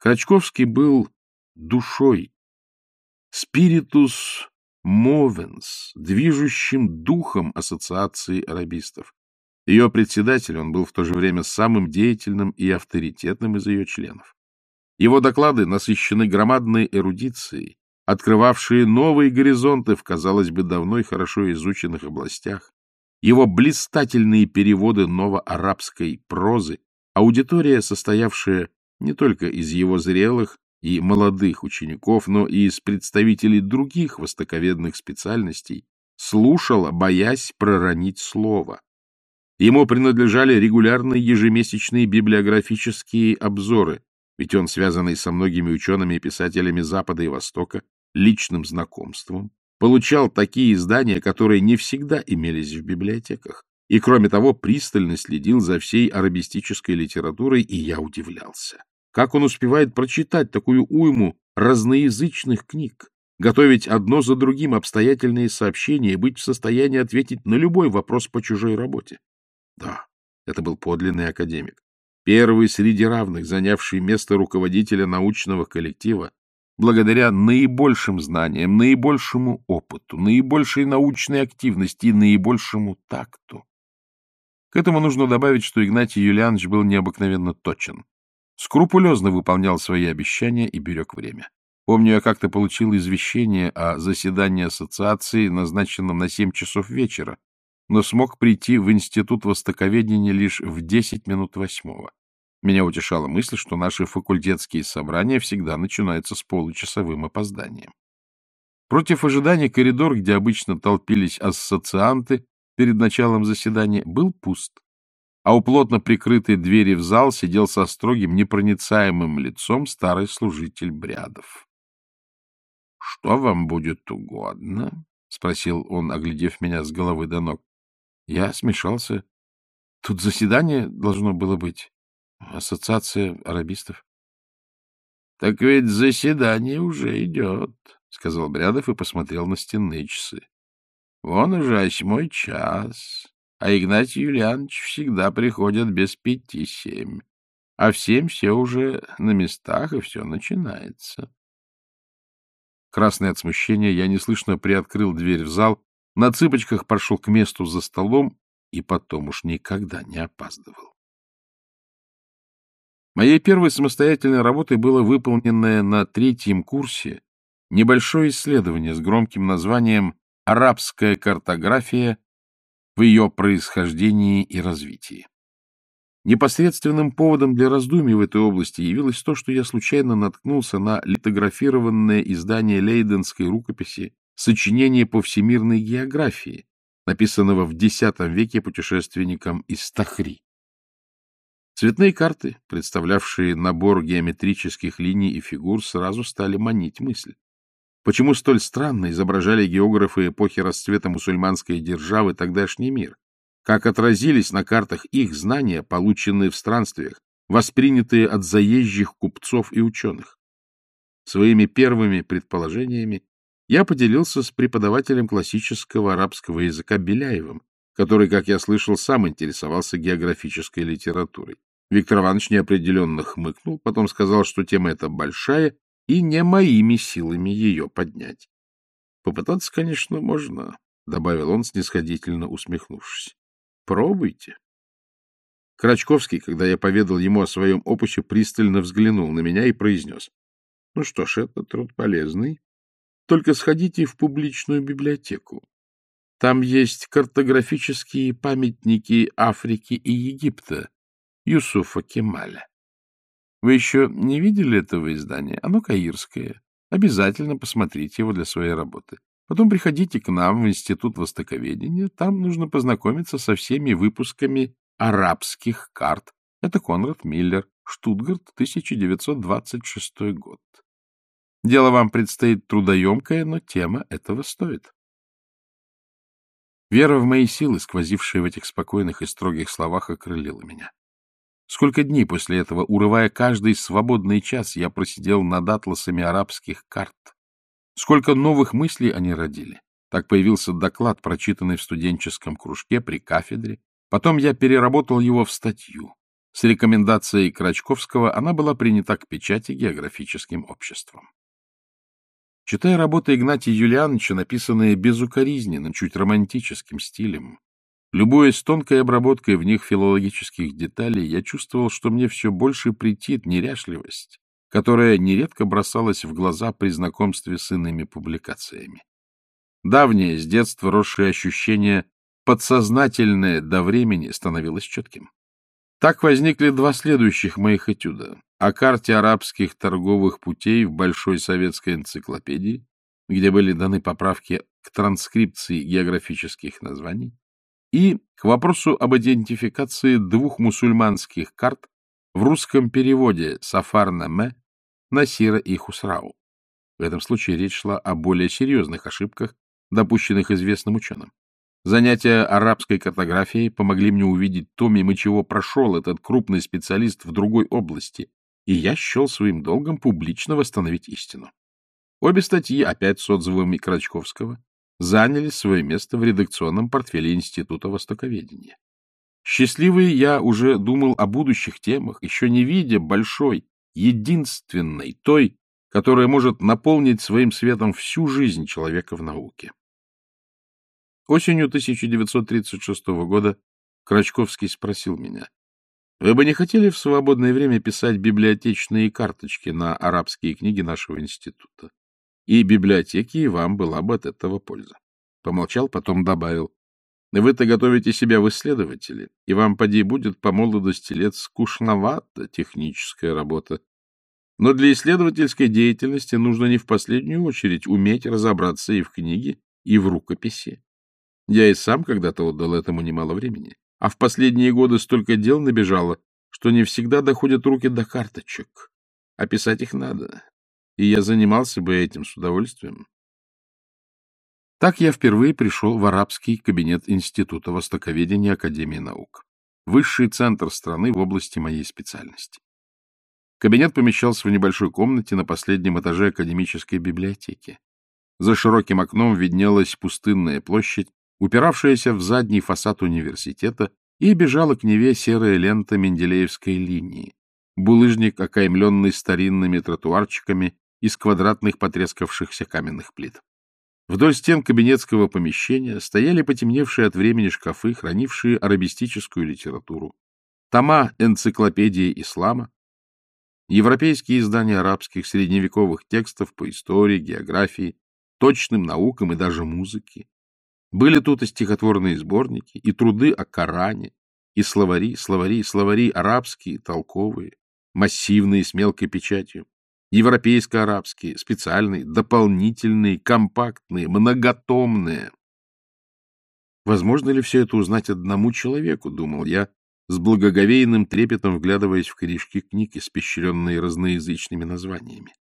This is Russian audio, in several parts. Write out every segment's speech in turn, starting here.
Крачковский был душой, спиритус мовенс, движущим духом Ассоциации арабистов. Ее председатель, он был в то же время самым деятельным и авторитетным из ее членов. Его доклады насыщены громадной эрудицией, открывавшие новые горизонты в, казалось бы, давно и хорошо изученных областях. Его блистательные переводы новоарабской прозы, аудитория, состоявшая не только из его зрелых и молодых учеников, но и из представителей других востоковедных специальностей, слушала, боясь проронить слово. Ему принадлежали регулярные ежемесячные библиографические обзоры, ведь он, связанный со многими учеными и писателями Запада и Востока, личным знакомством, получал такие издания, которые не всегда имелись в библиотеках. И, кроме того, пристально следил за всей арабистической литературой, и я удивлялся. Как он успевает прочитать такую уйму разноязычных книг, готовить одно за другим обстоятельные сообщения и быть в состоянии ответить на любой вопрос по чужой работе? Да, это был подлинный академик первый среди равных, занявший место руководителя научного коллектива, благодаря наибольшим знаниям, наибольшему опыту, наибольшей научной активности и наибольшему такту. К этому нужно добавить, что Игнатий Юлианович был необыкновенно точен, скрупулезно выполнял свои обещания и берег время. Помню, я как-то получил извещение о заседании ассоциации, назначенном на 7 часов вечера, но смог прийти в Институт Востоковедения лишь в 10 минут восьмого. Меня утешала мысль, что наши факультетские собрания всегда начинаются с получасовым опозданием. Против ожидания коридор, где обычно толпились ассоцианты перед началом заседания, был пуст, а у плотно прикрытой двери в зал сидел со строгим, непроницаемым лицом старый служитель Брядов. — Что вам будет угодно? — спросил он, оглядев меня с головы до ног. Я смешался. Тут заседание должно было быть. Ассоциация арабистов. — Так ведь заседание уже идет, — сказал Брядов и посмотрел на стенные часы. — Вон уже восьмой час, а Игнатий Юлианович всегда приходят без пяти семь. А в семь все уже на местах, и все начинается. Красный от смущения, я неслышно приоткрыл дверь в зал на цыпочках прошел к месту за столом и потом уж никогда не опаздывал. Моей первой самостоятельной работой было выполненное на третьем курсе небольшое исследование с громким названием «Арабская картография в ее происхождении и развитии». Непосредственным поводом для раздумий в этой области явилось то, что я случайно наткнулся на литографированное издание лейденской рукописи сочинение по всемирной географии, написанного в X веке путешественником из Тахри. Цветные карты, представлявшие набор геометрических линий и фигур, сразу стали манить мысль. Почему столь странно изображали географы эпохи расцвета мусульманской державы тогдашний мир? Как отразились на картах их знания, полученные в странствиях, воспринятые от заезжих купцов и ученых? Своими первыми предположениями я поделился с преподавателем классического арабского языка Беляевым, который, как я слышал, сам интересовался географической литературой. Виктор Иванович неопределенно хмыкнул, потом сказал, что тема эта большая, и не моими силами ее поднять. Попытаться, конечно, можно, — добавил он, снисходительно усмехнувшись. — Пробуйте. Крачковский, когда я поведал ему о своем опусе, пристально взглянул на меня и произнес. — Ну что ж, это труд полезный. Только сходите в публичную библиотеку. Там есть картографические памятники Африки и Египта Юсуфа Кемаля. Вы еще не видели этого издания? Оно каирское. Обязательно посмотрите его для своей работы. Потом приходите к нам в Институт Востоковедения. Там нужно познакомиться со всеми выпусками арабских карт. Это Конрад Миллер, Штутгарт, 1926 год. Дело вам предстоит трудоемкое, но тема этого стоит. Вера в мои силы, сквозившая в этих спокойных и строгих словах, окрылила меня. Сколько дней после этого, урывая каждый свободный час, я просидел над атласами арабских карт. Сколько новых мыслей они родили. Так появился доклад, прочитанный в студенческом кружке при кафедре. Потом я переработал его в статью. С рекомендацией Крачковского она была принята к печати географическим обществом. Читая работы Игнатия Юлиановича, написанные безукоризненно, чуть романтическим стилем, любуясь тонкой обработкой в них филологических деталей, я чувствовал, что мне все больше претит неряшливость, которая нередко бросалась в глаза при знакомстве с иными публикациями. Давнее, с детства росшее ощущение, подсознательное до времени, становилось четким. Так возникли два следующих моих этюда. О карте арабских торговых путей в Большой советской энциклопедии, где были даны поправки к транскрипции географических названий, и к вопросу об идентификации двух мусульманских карт в русском переводе Сафар-Наме, Насира и Хусрау. В этом случае речь шла о более серьезных ошибках, допущенных известным ученым. Занятия арабской картографией помогли мне увидеть то, мимо чего прошел этот крупный специалист в другой области, и я счел своим долгом публично восстановить истину. Обе статьи, опять с отзывами Крачковского, заняли свое место в редакционном портфеле Института Востоковедения. Счастливый я уже думал о будущих темах, еще не видя большой, единственной, той, которая может наполнить своим светом всю жизнь человека в науке. Осенью 1936 года Крачковский спросил меня, «Вы бы не хотели в свободное время писать библиотечные карточки на арабские книги нашего института? И библиотеки, и вам была бы от этого польза». Помолчал, потом добавил, «Вы-то готовите себя в исследователи, и вам, поди, будет по молодости лет скучновато техническая работа. Но для исследовательской деятельности нужно не в последнюю очередь уметь разобраться и в книге, и в рукописи. Я и сам когда-то отдал этому немало времени. А в последние годы столько дел набежало, что не всегда доходят руки до карточек. А писать их надо. И я занимался бы этим с удовольствием. Так я впервые пришел в арабский кабинет Института Востоковедения Академии наук. Высший центр страны в области моей специальности. Кабинет помещался в небольшой комнате на последнем этаже академической библиотеки. За широким окном виднелась пустынная площадь, упиравшаяся в задний фасад университета, и бежала к Неве серая лента Менделеевской линии, булыжник, окаймленный старинными тротуарчиками из квадратных потрескавшихся каменных плит. Вдоль стен кабинетского помещения стояли потемневшие от времени шкафы, хранившие арабистическую литературу, тома энциклопедии ислама, Европейские издания арабских средневековых текстов по истории, географии, точным наукам и даже музыке. Были тут и стихотворные сборники, и труды о Коране, и словари, словари, словари арабские, толковые, массивные, с мелкой печатью, европейско-арабские, специальные, дополнительные, компактные, многотомные. Возможно ли все это узнать одному человеку, думал я, с благоговейным трепетом вглядываясь в корешки книг, испещренные разноязычными названиями.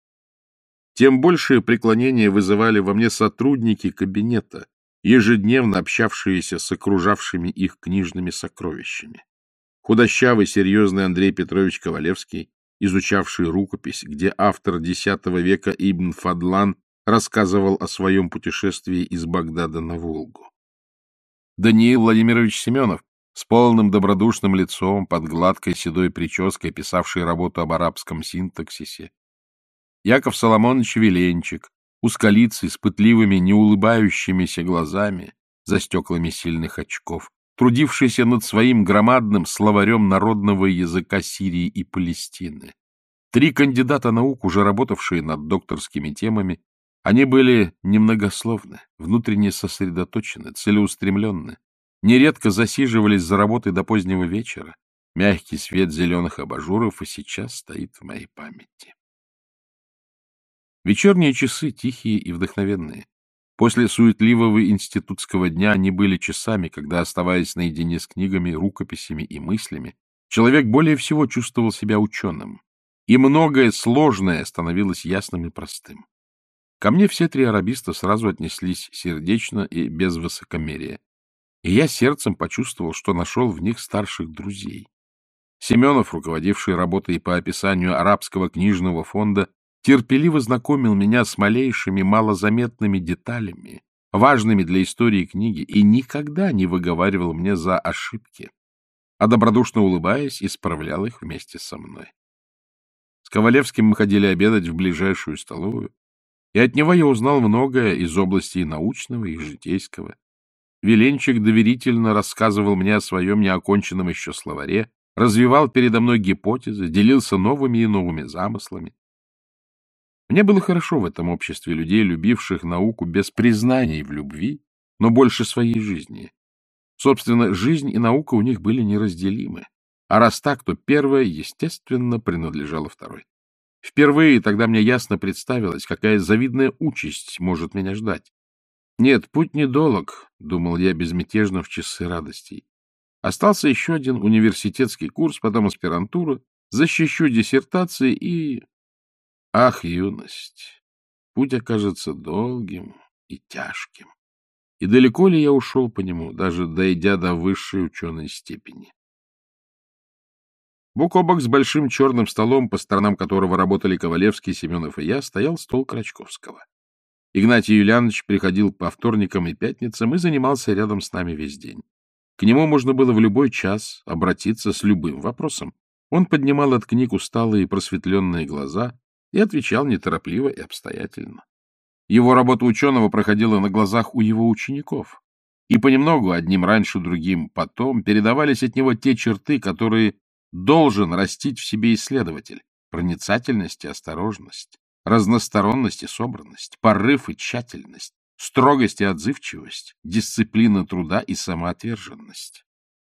Тем большее преклонение вызывали во мне сотрудники кабинета, ежедневно общавшиеся с окружавшими их книжными сокровищами. Худощавый, серьезный Андрей Петрович Ковалевский, изучавший рукопись, где автор X века Ибн Фадлан рассказывал о своем путешествии из Багдада на Волгу. Даниил Владимирович Семенов, с полным добродушным лицом, под гладкой седой прической, писавший работу об арабском синтаксисе. Яков Соломонович Веленчик, узколицый, с пытливыми, неулыбающимися глазами, за стеклами сильных очков, трудившийся над своим громадным словарем народного языка Сирии и Палестины. Три кандидата наук, уже работавшие над докторскими темами, они были немногословны, внутренне сосредоточены, целеустремленны, нередко засиживались за работой до позднего вечера. Мягкий свет зеленых абажуров и сейчас стоит в моей памяти. Вечерние часы тихие и вдохновенные. После суетливого институтского дня они были часами, когда, оставаясь наедине с книгами, рукописями и мыслями, человек более всего чувствовал себя ученым, и многое сложное становилось ясным и простым. Ко мне все три арабиста сразу отнеслись сердечно и без высокомерия и я сердцем почувствовал, что нашел в них старших друзей. Семенов, руководивший работой по описанию арабского книжного фонда, терпеливо знакомил меня с малейшими малозаметными деталями, важными для истории книги, и никогда не выговаривал мне за ошибки. а добродушно улыбаясь, исправлял их вместе со мной. С Ковалевским мы ходили обедать в ближайшую столовую, и от него я узнал многое из области и научного, и житейского. Веленчик доверительно рассказывал мне о своем неоконченном еще словаре, развивал передо мной гипотезы, делился новыми и новыми замыслами. Мне было хорошо в этом обществе людей, любивших науку без признаний в любви, но больше своей жизни. Собственно, жизнь и наука у них были неразделимы. А раз так, то первое, естественно, принадлежало второй. Впервые тогда мне ясно представилось, какая завидная участь может меня ждать. Нет, путь недолог, — думал я безмятежно в часы радостей. Остался еще один университетский курс, потом аспирантура, защищу диссертации и Ах, юность! Путь окажется долгим и тяжким. И далеко ли я ушел по нему, даже дойдя до высшей ученой степени? Бок о бок с большим черным столом, по сторонам которого работали Ковалевский, Семенов и я, стоял стол Крачковского. Игнатий Юлианович приходил по вторникам и пятницам и занимался рядом с нами весь день. К нему можно было в любой час обратиться с любым вопросом. Он поднимал от книг усталые и просветленные глаза, и отвечал неторопливо и обстоятельно. Его работа ученого проходила на глазах у его учеников, и понемногу, одним раньше, другим потом, передавались от него те черты, которые должен растить в себе исследователь — проницательность и осторожность, разносторонность и собранность, порыв и тщательность, строгость и отзывчивость, дисциплина труда и самоотверженность.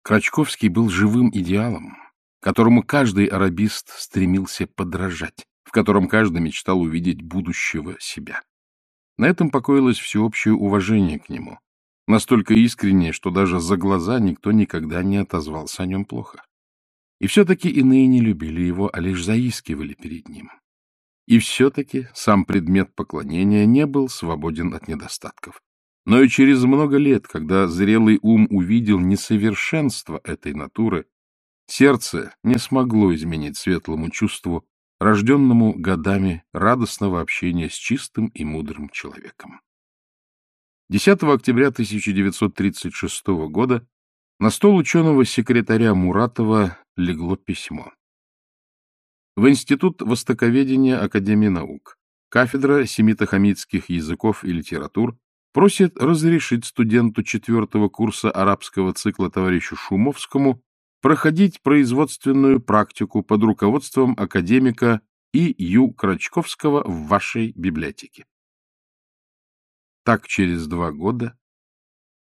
Крачковский был живым идеалом, которому каждый арабист стремился подражать в котором каждый мечтал увидеть будущего себя. На этом покоилось всеобщее уважение к нему, настолько искреннее, что даже за глаза никто никогда не отозвался о нем плохо. И все-таки иные не любили его, а лишь заискивали перед ним. И все-таки сам предмет поклонения не был свободен от недостатков. Но и через много лет, когда зрелый ум увидел несовершенство этой натуры, сердце не смогло изменить светлому чувству рожденному годами радостного общения с чистым и мудрым человеком. 10 октября 1936 года на стол ученого-секретаря Муратова легло письмо. В Институт востоковедения Академии наук кафедра семитохамитских языков и литератур просит разрешить студенту четвертого курса арабского цикла товарищу Шумовскому проходить производственную практику под руководством академика И. Ю. Крачковского в вашей библиотеке. Так через два года,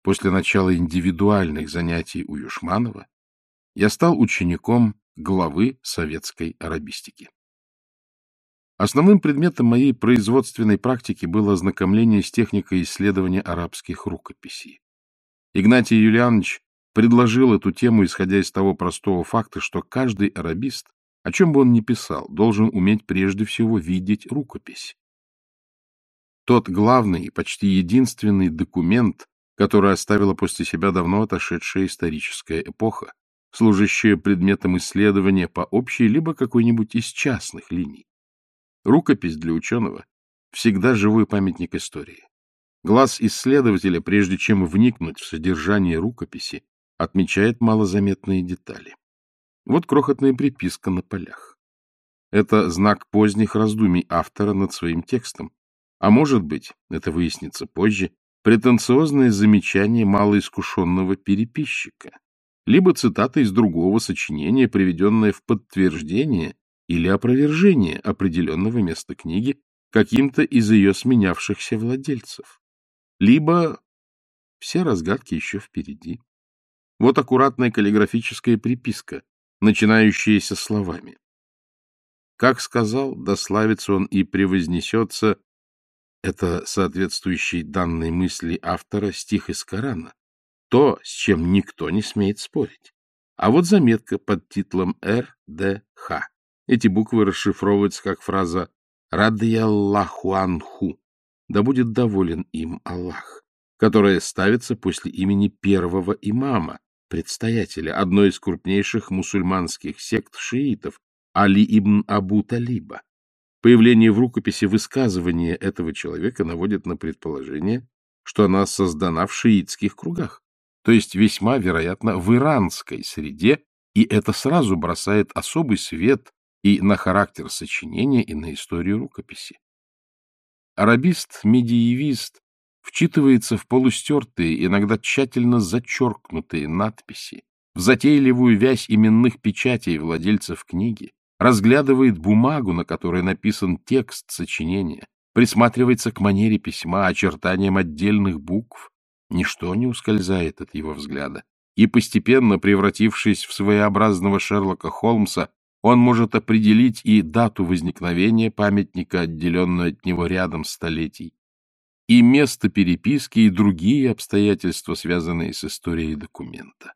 после начала индивидуальных занятий у Юшманова, я стал учеником главы советской арабистики. Основным предметом моей производственной практики было ознакомление с техникой исследования арабских рукописей. Игнатий Юлианович предложил эту тему, исходя из того простого факта, что каждый арабист, о чем бы он ни писал, должен уметь прежде всего видеть рукопись. Тот главный и почти единственный документ, который оставила после себя давно отошедшая историческая эпоха, служащая предметом исследования по общей либо какой-нибудь из частных линий. Рукопись для ученого всегда живой памятник истории. Глаз исследователя, прежде чем вникнуть в содержание рукописи, отмечает малозаметные детали. Вот крохотная приписка на полях. Это знак поздних раздумий автора над своим текстом. А может быть, это выяснится позже, претенциозное замечание малоискушенного переписчика, либо цитата из другого сочинения, приведенная в подтверждение или опровержение определенного места книги каким-то из ее сменявшихся владельцев. Либо все разгадки еще впереди. Вот аккуратная каллиграфическая приписка, начинающаяся словами. Как сказал, дославится он и превознесется, это соответствующий данной мысли автора стих из Корана, то, с чем никто не смеет спорить. А вот заметка под титлом РДХ. Эти буквы расшифровываются как фраза «Радиаллаху анху», да будет доволен им Аллах, которая ставится после имени первого имама, предстоятеля одной из крупнейших мусульманских сект шиитов, Али ибн Абу Талиба. Появление в рукописи высказывания этого человека наводит на предположение, что она создана в шиитских кругах. то есть весьма вероятно в иранской среде, и это сразу бросает особый свет и на характер сочинения, и на историю рукописи. Арабист-медиевист вчитывается в полустертые, иногда тщательно зачеркнутые надписи, в затейливую вязь именных печатей владельцев книги, разглядывает бумагу, на которой написан текст сочинения, присматривается к манере письма, очертаниям отдельных букв. Ничто не ускользает от его взгляда. И постепенно, превратившись в своеобразного Шерлока Холмса, он может определить и дату возникновения памятника, отделенную от него рядом столетий, и место переписки, и другие обстоятельства, связанные с историей документа.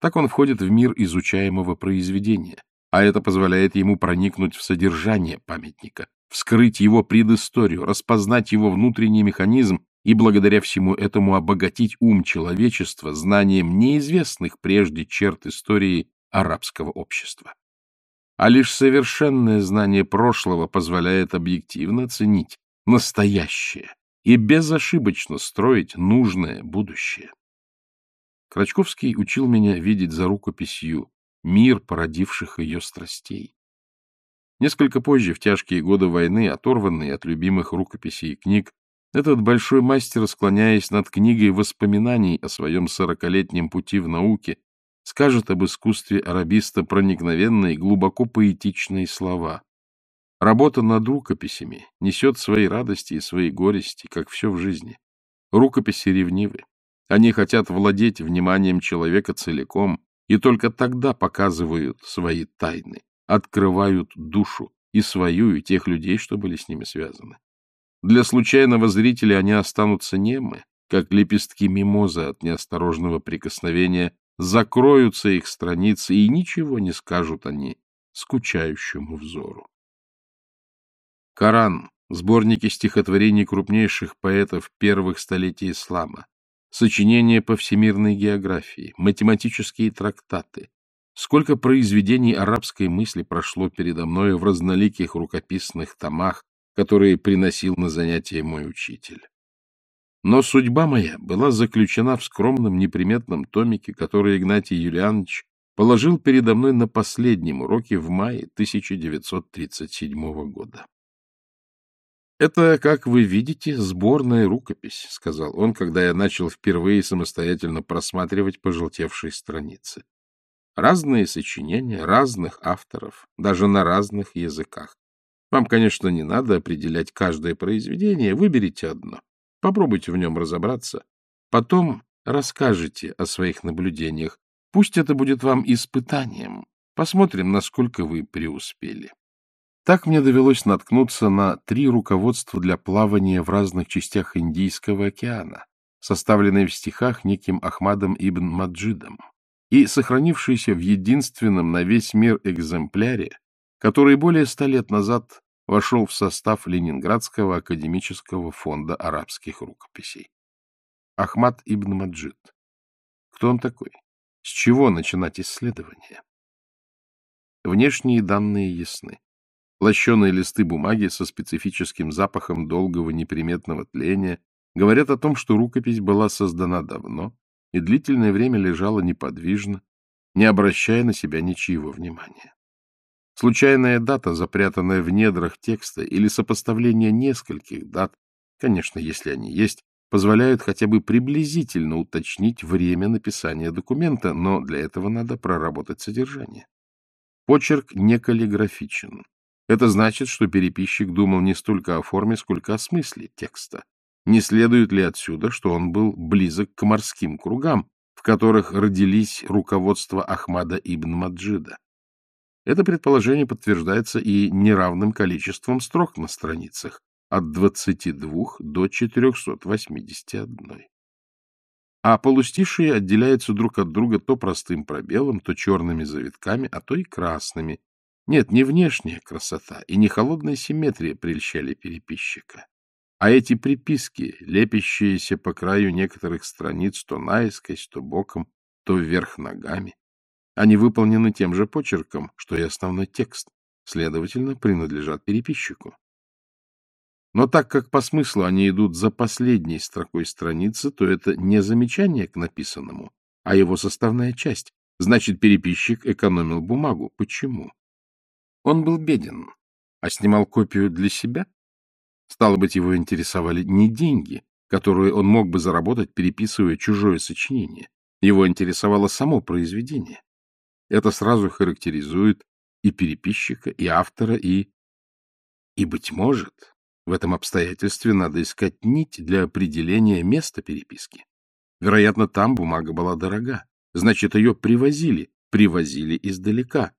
Так он входит в мир изучаемого произведения, а это позволяет ему проникнуть в содержание памятника, вскрыть его предысторию, распознать его внутренний механизм и благодаря всему этому обогатить ум человечества знанием неизвестных прежде черт истории арабского общества. А лишь совершенное знание прошлого позволяет объективно оценить настоящее и безошибочно строить нужное будущее. Крачковский учил меня видеть за рукописью мир породивших ее страстей. Несколько позже, в тяжкие годы войны, оторванный от любимых рукописей и книг, этот большой мастер, склоняясь над книгой воспоминаний о своем сорокалетнем пути в науке, скажет об искусстве арабиста проникновенные, глубоко поэтичные слова. Работа над рукописями несет свои радости и свои горести, как все в жизни. Рукописи ревнивы. Они хотят владеть вниманием человека целиком, и только тогда показывают свои тайны, открывают душу и свою, и тех людей, что были с ними связаны. Для случайного зрителя они останутся немы, как лепестки мимозы от неосторожного прикосновения, закроются их страницы, и ничего не скажут они скучающему взору. Коран, сборники стихотворений крупнейших поэтов первых столетий ислама, сочинения по всемирной географии, математические трактаты. Сколько произведений арабской мысли прошло передо мною в разноликих рукописных томах, которые приносил на занятия мой учитель. Но судьба моя была заключена в скромном неприметном томике, который Игнатий Юлианович положил передо мной на последнем уроке в мае 1937 года. «Это, как вы видите, сборная рукопись», — сказал он, когда я начал впервые самостоятельно просматривать пожелтевшие страницы. Разные сочинения разных авторов, даже на разных языках. Вам, конечно, не надо определять каждое произведение, выберите одно. Попробуйте в нем разобраться. Потом расскажете о своих наблюдениях. Пусть это будет вам испытанием. Посмотрим, насколько вы преуспели. Так мне довелось наткнуться на три руководства для плавания в разных частях Индийского океана, составленные в стихах неким Ахмадом ибн Маджидом и сохранившиеся в единственном на весь мир экземпляре, который более ста лет назад вошел в состав Ленинградского академического фонда арабских рукописей. Ахмад ибн Маджид. Кто он такой? С чего начинать исследование? Внешние данные ясны. Лощеные листы бумаги со специфическим запахом долгого неприметного тления говорят о том, что рукопись была создана давно и длительное время лежала неподвижно, не обращая на себя ничьего внимания. Случайная дата, запрятанная в недрах текста, или сопоставление нескольких дат, конечно, если они есть, позволяют хотя бы приблизительно уточнить время написания документа, но для этого надо проработать содержание. Почерк не каллиграфичен, это значит, что переписчик думал не столько о форме, сколько о смысле текста. Не следует ли отсюда, что он был близок к морским кругам, в которых родились руководства Ахмада ибн Маджида? Это предположение подтверждается и неравным количеством строк на страницах, от 22 до 481. А полустишие отделяются друг от друга то простым пробелом, то черными завитками, а то и красными, нет, не внешняя красота и не холодная симметрия прельщали переписчика, а эти приписки, лепящиеся по краю некоторых страниц то наискось, то боком, то вверх ногами. Они выполнены тем же почерком, что и основной текст, следовательно, принадлежат переписчику. Но так как по смыслу они идут за последней строкой страницы, то это не замечание к написанному, а его составная часть. Значит, переписчик экономил бумагу. Почему? Он был беден, а снимал копию для себя. Стало быть, его интересовали не деньги, которые он мог бы заработать, переписывая чужое сочинение. Его интересовало само произведение. Это сразу характеризует и переписчика, и автора, и... И, быть может, в этом обстоятельстве надо искать нить для определения места переписки. Вероятно, там бумага была дорога. Значит, ее привозили, привозили издалека.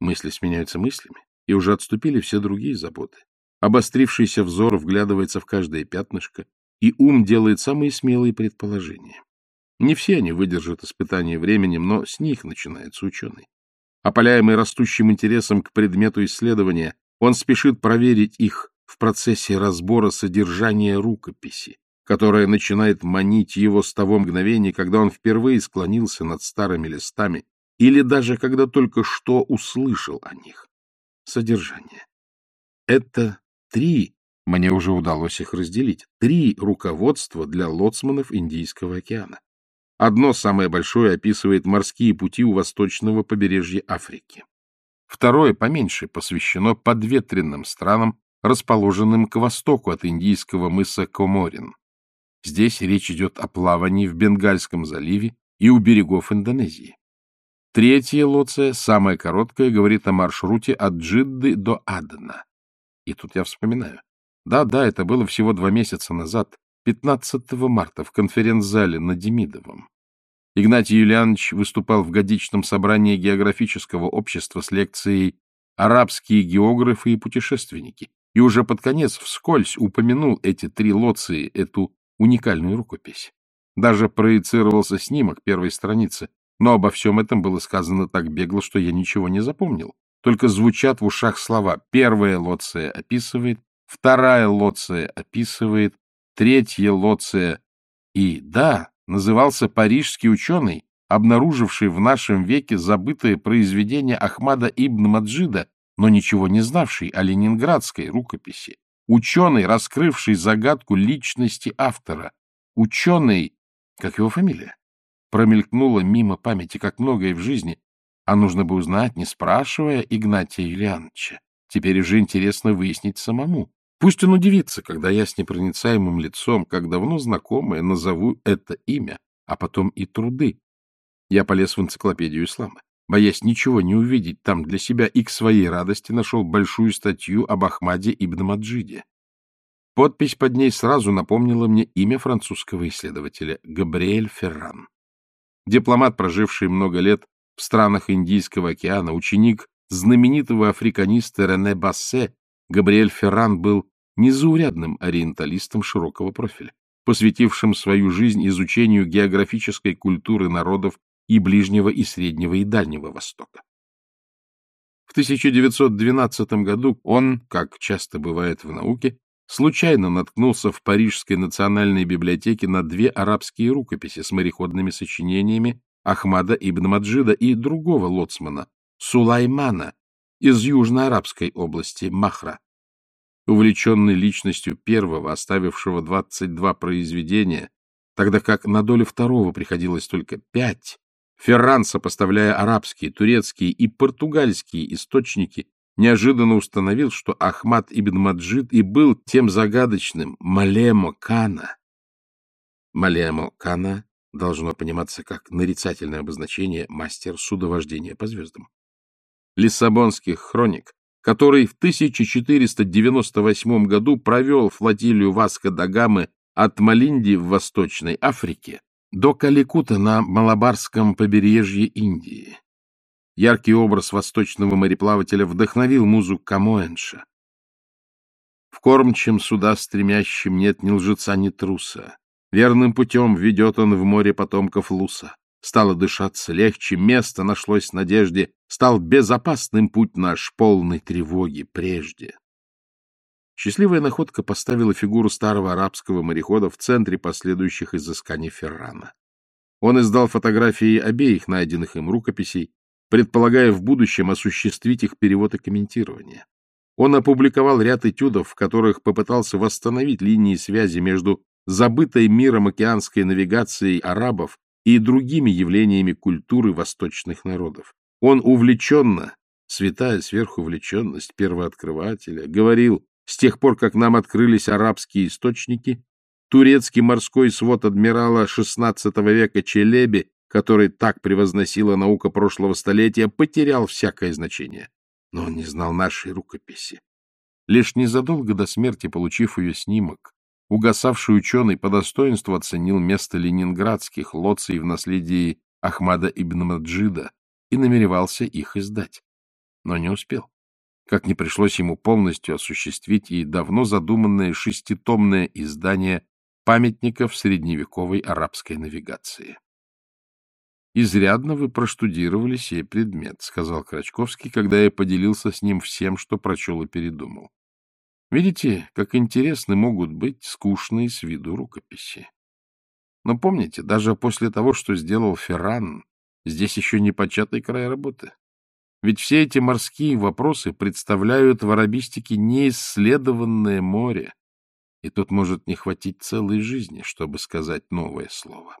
Мысли сменяются мыслями, и уже отступили все другие заботы. Обострившийся взор вглядывается в каждое пятнышко, и ум делает самые смелые предположения. Не все они выдержат испытание временем, но с них начинается ученый. Опаляемый растущим интересом к предмету исследования, он спешит проверить их в процессе разбора содержания рукописи, которая начинает манить его с того мгновения, когда он впервые склонился над старыми листами или даже когда только что услышал о них. Содержание. Это три, мне уже удалось их разделить, три руководства для лоцманов Индийского океана. Одно, самое большое, описывает морские пути у восточного побережья Африки. Второе, поменьше, посвящено подветренным странам, расположенным к востоку от индийского мыса Коморин. Здесь речь идет о плавании в Бенгальском заливе и у берегов Индонезии. Третья лоция, самая короткая, говорит о маршруте от Джидды до Адена. И тут я вспоминаю. Да-да, это было всего два месяца назад, 15 марта, в конференц-зале на Демидовом. Игнатий Юлианович выступал в годичном собрании географического общества с лекцией «Арабские географы и путешественники» и уже под конец вскользь упомянул эти три лоции, эту уникальную рукопись. Даже проецировался снимок первой страницы, но обо всем этом было сказано так бегло, что я ничего не запомнил. Только звучат в ушах слова «первая лоция описывает», «вторая лоция описывает», «третья лоция» и, да, назывался парижский ученый, обнаруживший в нашем веке забытое произведение Ахмада ибн Маджида, но ничего не знавший о ленинградской рукописи. Ученый, раскрывший загадку личности автора. Ученый, как его фамилия, промелькнула мимо памяти, как многое в жизни, а нужно бы узнать, не спрашивая Игнатия Юлиановича. Теперь уже интересно выяснить самому. Пусть он удивится, когда я с непроницаемым лицом, как давно знакомое, назову это имя, а потом и труды. Я полез в энциклопедию ислама боясь ничего не увидеть там для себя, и к своей радости нашел большую статью об Ахмаде ибн Маджиде. Подпись под ней сразу напомнила мне имя французского исследователя Габриэль Ферран. Дипломат, проживший много лет в странах Индийского океана, ученик знаменитого африканиста Рене Бассе, Габриэль Ферран был незаурядным ориенталистом широкого профиля, посвятившим свою жизнь изучению географической культуры народов и Ближнего и Среднего и Дальнего Востока. В 1912 году он, как часто бывает в науке, случайно наткнулся в Парижской национальной библиотеке на две арабские рукописи с мореходными сочинениями Ахмада ибн Маджида и другого лоцмана, Сулаймана, из южноарабской области Махра. Увлеченный личностью первого, оставившего 22 произведения, тогда как на долю второго приходилось только пять, Ферран, сопоставляя арабские, турецкие и португальские источники, неожиданно установил, что Ахмад ибн Маджид и был тем загадочным Малемо Кана. Малемо Кана должно пониматься как нарицательное обозначение мастер судовождения по звездам. Лиссабонских хроник, который в 1498 году провел флотилию Васко да Гамы от Малинди в Восточной Африке, до Каликута на Малабарском побережье Индии. Яркий образ восточного мореплавателя вдохновил музу Камоэнша. В кормчем суда стремящем нет ни лжеца, ни труса. Верным путем ведет он в море потомков Луса. Стало дышаться легче, место нашлось надежде, стал безопасным путь наш, полной тревоги прежде. Счастливая находка поставила фигуру старого арабского морехода в центре последующих изысканий Феррана. Он издал фотографии обеих найденных им рукописей, предполагая в будущем осуществить их перевод и комментирование. Он опубликовал ряд этюдов, в которых попытался восстановить линии связи между забытой миром океанской навигацией арабов и другими явлениями культуры восточных народов. Он увлеченно, святая сверхувлеченность первооткрывателя, говорил, с тех пор, как нам открылись арабские источники, турецкий морской свод адмирала XVI века Челеби, который так превозносила наука прошлого столетия, потерял всякое значение. Но он не знал нашей рукописи. Лишь незадолго до смерти, получив ее снимок, угасавший ученый по достоинству оценил место ленинградских лоций в наследии Ахмада ибн Маджида и намеревался их издать. Но не успел как не пришлось ему полностью осуществить и давно задуманное шеститомное издание памятников средневековой арабской навигации. «Изрядно вы проштудировали сей предмет», — сказал Крачковский, когда я поделился с ним всем, что прочел и передумал. «Видите, как интересны могут быть скучные с виду рукописи. Но помните, даже после того, что сделал Ферран, здесь еще не початый край работы. Ведь все эти морские вопросы представляют в арабистике неисследованное море, и тут может не хватить целой жизни, чтобы сказать новое слово.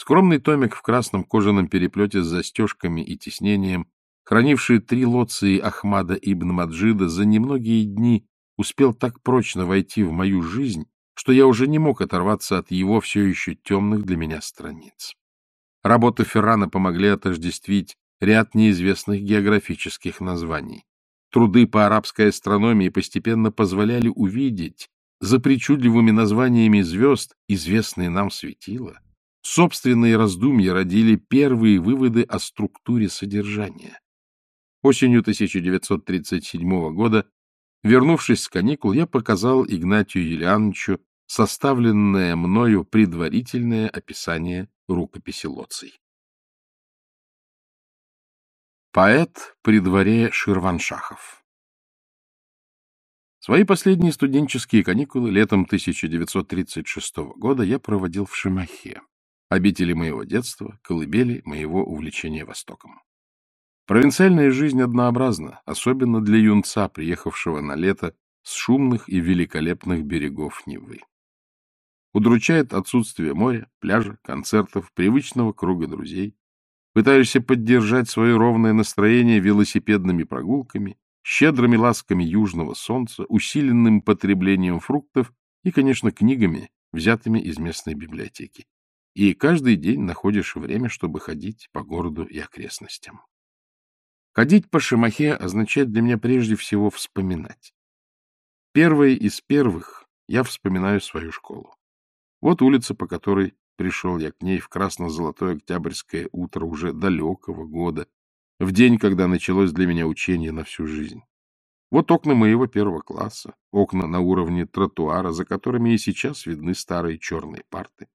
Скромный томик в красном кожаном переплете с застежками и тиснением, хранивший три лоции Ахмада ибн Маджида, за немногие дни успел так прочно войти в мою жизнь, что я уже не мог оторваться от его все еще темных для меня страниц. Работы Феррана помогли отождествить ряд неизвестных географических названий. Труды по арабской астрономии постепенно позволяли увидеть за причудливыми названиями звезд известные нам светила. Собственные раздумья родили первые выводы о структуре содержания. Осенью 1937 года, вернувшись с каникул, я показал Игнатию Юлиановичу составленное мною предварительное описание рукописи Лоций. Поэт при дворе Ширваншахов Свои последние студенческие каникулы летом 1936 года я проводил в Шимахе, обители моего детства, колыбели моего увлечения Востоком. Провинциальная жизнь однообразна, особенно для юнца, приехавшего на лето с шумных и великолепных берегов Невы. Удручает отсутствие моря, пляжа, концертов, привычного круга друзей, Пытаешься поддержать свое ровное настроение велосипедными прогулками, щедрыми ласками южного солнца, усиленным потреблением фруктов и, конечно, книгами, взятыми из местной библиотеки. И каждый день находишь время, чтобы ходить по городу и окрестностям. Ходить по Шимахе означает для меня прежде всего вспоминать. Первое из первых я вспоминаю свою школу. Вот улица, по которой Пришел я к ней в красно-золотое октябрьское утро уже далекого года, в день, когда началось для меня учение на всю жизнь. Вот окна моего первого класса, окна на уровне тротуара, за которыми и сейчас видны старые черные парты.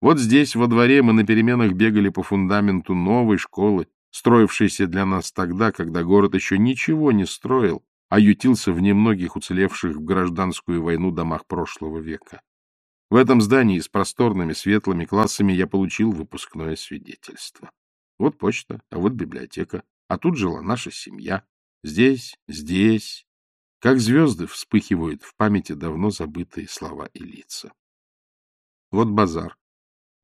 Вот здесь, во дворе, мы на переменах бегали по фундаменту новой школы, строившейся для нас тогда, когда город еще ничего не строил, а ютился в немногих уцелевших в гражданскую войну домах прошлого века. В этом здании с просторными светлыми классами я получил выпускное свидетельство. Вот почта, а вот библиотека. А тут жила наша семья. Здесь, здесь. Как звезды вспыхивают в памяти давно забытые слова и лица. Вот базар.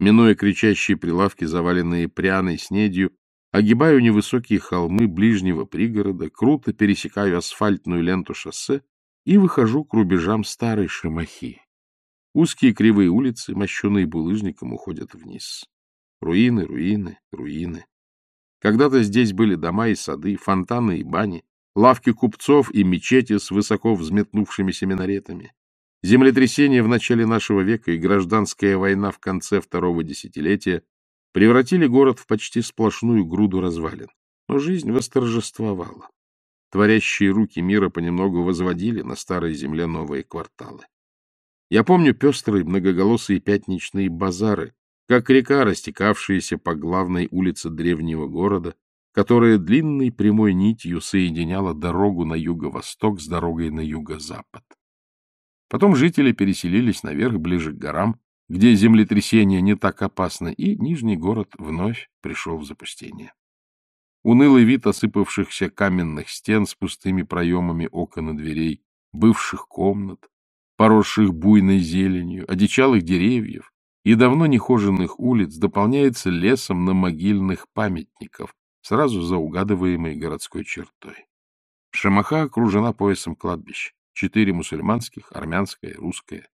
Минуя кричащие прилавки, заваленные пряной снедью, огибаю невысокие холмы ближнего пригорода, круто пересекаю асфальтную ленту шоссе и выхожу к рубежам старой Шимахи, Узкие кривые улицы, мощенные булыжником, уходят вниз. Руины, руины, руины. Когда-то здесь были дома и сады, фонтаны и бани, лавки купцов и мечети с высоко взметнувшимися минаретами. Землетрясение в начале нашего века и гражданская война в конце второго десятилетия превратили город в почти сплошную груду развалин. Но жизнь восторжествовала. Творящие руки мира понемногу возводили на старой земле новые кварталы. Я помню пестрые многоголосые пятничные базары, как река, растекавшаяся по главной улице древнего города, которая длинной прямой нитью соединяла дорогу на юго-восток с дорогой на юго-запад. Потом жители переселились наверх, ближе к горам, где землетрясение не так опасно, и Нижний город вновь пришел в запустение. унылый вид осыпавшихся каменных стен с пустыми проемами окон и дверей, бывших комнат, поросших буйной зеленью, одичалых деревьев и давно нехоженных улиц дополняется лесом на могильных памятников, сразу за угадываемой городской чертой. Шамаха окружена поясом кладбищ. Четыре мусульманских, армянское, русское.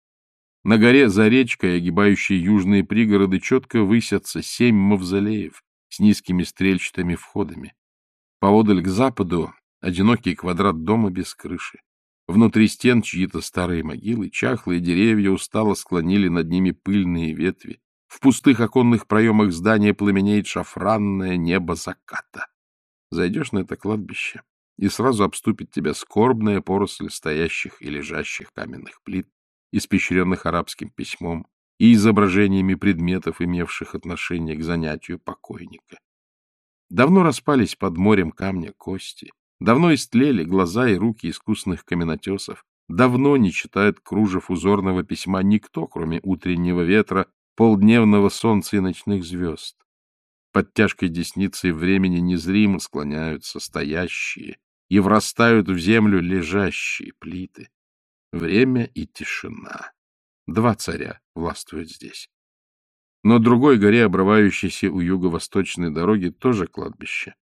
На горе за речкой, огибающей южные пригороды, четко высятся семь мавзолеев с низкими стрельчатыми входами. Поодаль к западу одинокий квадрат дома без крыши. Внутри стен чьи-то старые могилы, чахлые деревья устало склонили над ними пыльные ветви. В пустых оконных проемах здания пламенеет шафранное небо заката. Зайдешь на это кладбище, и сразу обступит тебя скорбная поросль стоящих и лежащих каменных плит, испещренных арабским письмом и изображениями предметов, имевших отношение к занятию покойника. Давно распались под морем камня кости, давно истлели глаза и руки искусных каменотесов, давно не читает кружев узорного письма никто, кроме утреннего ветра, полдневного солнца и ночных звезд. Под тяжкой десницей времени незримо склоняются стоящие и врастают в землю лежащие плиты. Время и тишина. Два царя властвуют здесь. Но другой горе, обрывающейся у юго-восточной дороги, тоже кладбище.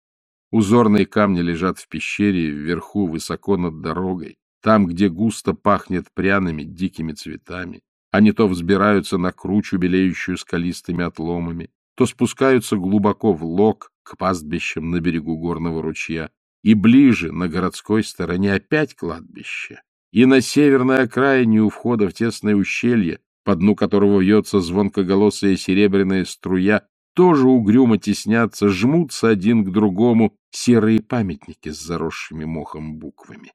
Узорные камни лежат в пещере вверху, высоко над дорогой, там, где густо пахнет пряными дикими цветами. Они то взбираются на кручу, белеющую скалистыми отломами, то спускаются глубоко в лог к пастбищам на берегу горного ручья, и ближе, на городской стороне, опять кладбище, и на северной окраине у входа в тесное ущелье, по дну которого вьется звонкоголосая серебряная струя, тоже угрюмо теснятся, жмутся один к другому серые памятники с заросшими мохом буквами.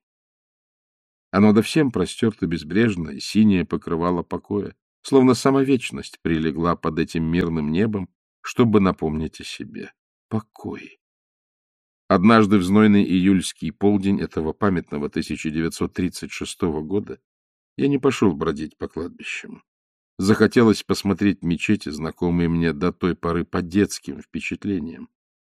Оно до всем простерто безбрежно, и синее покрывало покоя, словно сама вечность прилегла под этим мирным небом, чтобы напомнить о себе. Покой. Однажды в знойный июльский полдень этого памятного 1936 года я не пошел бродить по кладбищам. Захотелось посмотреть мечети, знакомые мне до той поры по детским впечатлениям.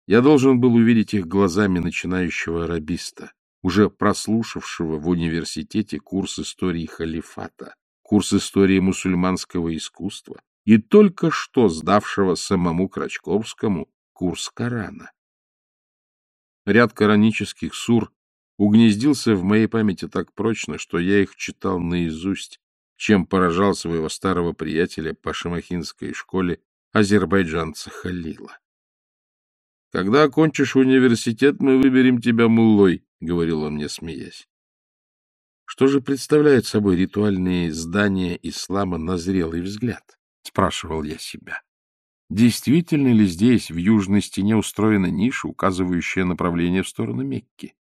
Я должен был увидеть их глазами начинающего арабиста, уже прослушавшего в университете курс истории халифата, курс истории мусульманского искусства и только что сдавшего самому Крачковскому курс Корана. Ряд коранических сур угнездился в моей памяти так прочно, что я их читал наизусть, чем поражал своего старого приятеля по шамахинской школе азербайджанца Халила. — Когда окончишь университет, мы выберем тебя муллой, — говорил он мне, смеясь. Что же представляют собой ритуальные здания ислама на зрелый взгляд? — спрашивал я себя. Действительно ли здесь, в южной стене, устроена ниша, указывающая направление в сторону Мекки?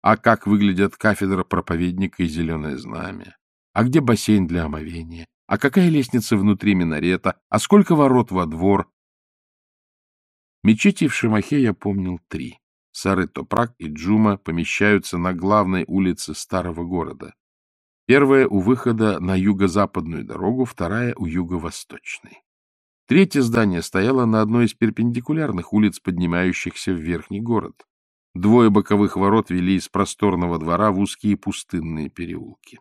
А как выглядят кафедра проповедника и зеленое знамя? А где бассейн для омовения? А какая лестница внутри минарета? А сколько ворот во двор? Мечети в Шамахе я помнил три. Сары Топрак и Джума помещаются на главной улице старого города. Первая у выхода на юго-западную дорогу, вторая у юго-восточной. Третье здание стояло на одной из перпендикулярных улиц, поднимающихся в верхний город. Двое боковых ворот вели из просторного двора в узкие пустынные переулки.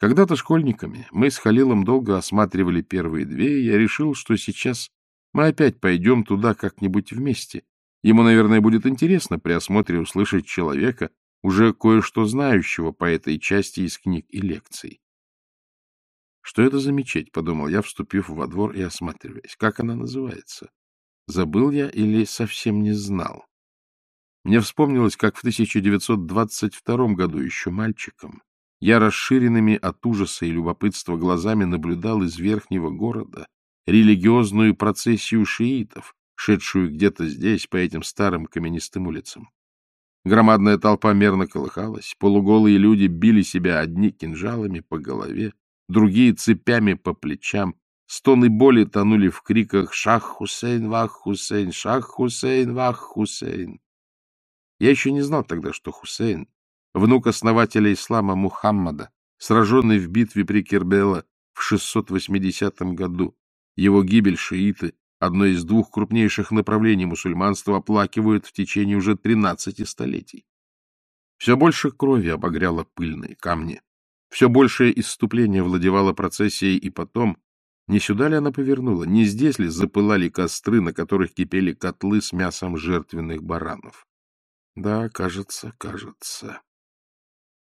Когда-то школьниками мы с Халилом долго осматривали первые две, и я решил, что сейчас мы опять пойдем туда как-нибудь вместе. Ему, наверное, будет интересно при осмотре услышать человека, уже кое-что знающего по этой части из книг и лекций. Что это за мечеть, — подумал я, вступив во двор и осматриваясь. Как она называется? Забыл я или совсем не знал? Мне вспомнилось, как в 1922 году, еще мальчиком, я расширенными от ужаса и любопытства глазами наблюдал из верхнего города религиозную процессию шиитов, шедшую где-то здесь, по этим старым каменистым улицам. Громадная толпа мерно колыхалась, полуголые люди били себя одни кинжалами по голове, другие цепями по плечам. Стоны боли тонули в криках «Шах Хусейн, Вах Хусейн! Шах Хусейн, Вах Хусейн!». Я еще не знал тогда, что Хусейн, внук основателя ислама Мухаммада, сраженный в битве при Кербела в 680 году, его гибель шииты одно из двух крупнейших направлений мусульманства, оплакивают в течение уже 13 столетий. Все больше крови обогряло пыльные камни, все большее исступление владевало процессией, и потом, не сюда ли она повернула, не здесь ли запылали костры, на которых кипели котлы с мясом жертвенных баранов? Да, кажется, кажется.